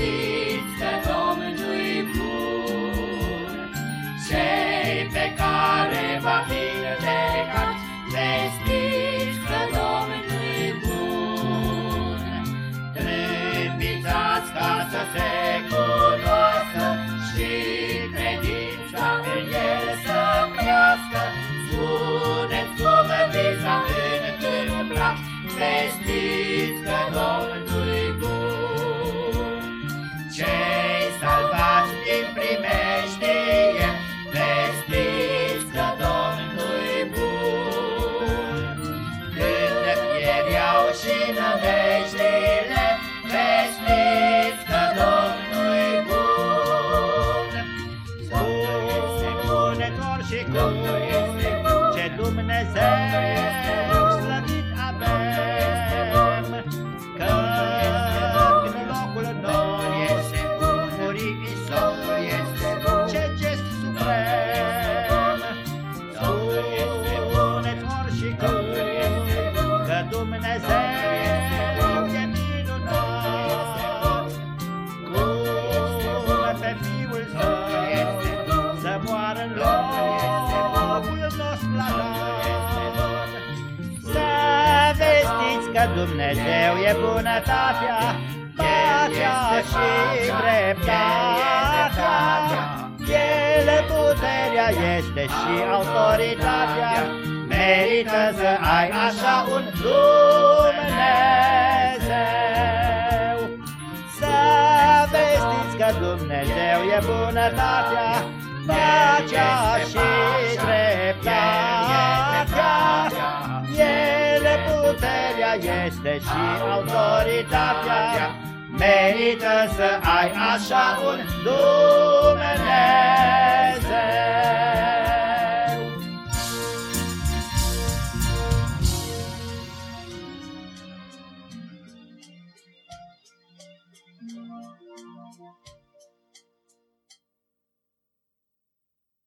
vestiți că Domnul-i bun. Cei pe care va vindecat, vestiți că Domnul-i bun. Trâmbițați ca să se cunoască și credința în El să crească, spuneți cum vi s-a întâmplat, vestiți Dumnezeu slăvit avem, că în locul Domnul este bun. muri Domnul este bun. ce gest suprem. Domnul este bun. Spuneți ori și Domnul este bun. că Dumnezeu e minunat, cum pe Fiul Domnul este Său bun. să moară în Domnul este bun. locul nostru la că Dumnezeu e bunătatea, pacea este și pacea, dreptatea. El puterea este și autoritatea, merită să ai așa un Dumnezeu. Să vestiți că Dumnezeu e bunătatea, pacea și dreptatea. puterea este și autoritatea, merită să ai așa un Dumnezeu.